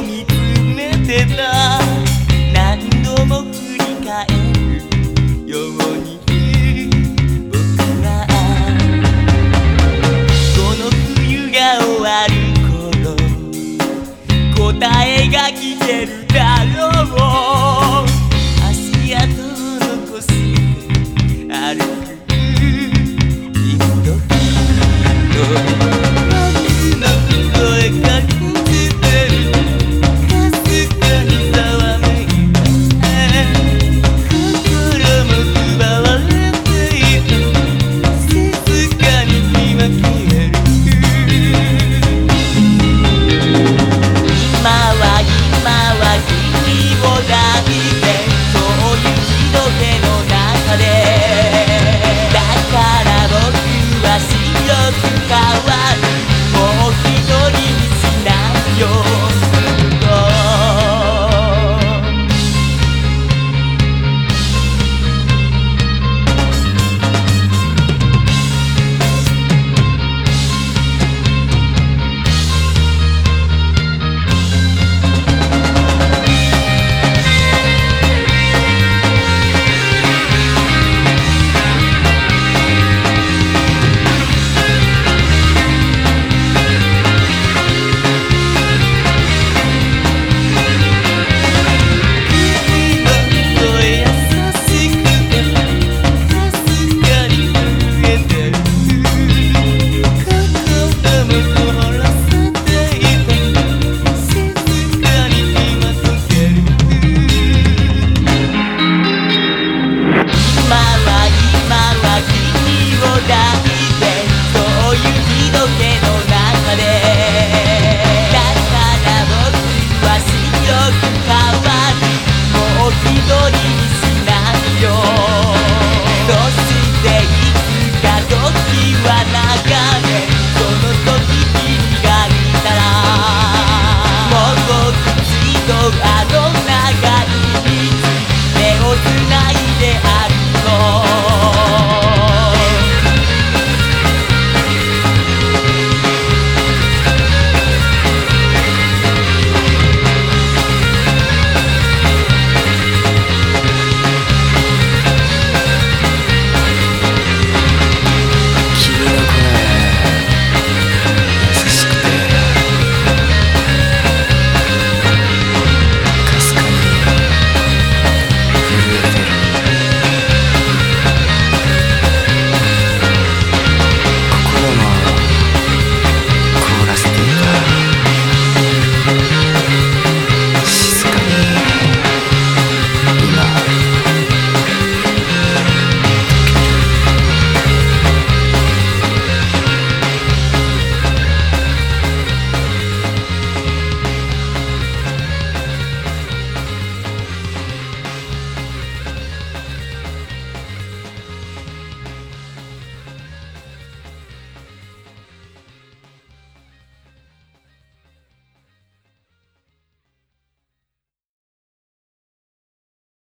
を見つめてた。何度も振り返るように僕はこの冬が終わる頃答えが来てるだろう。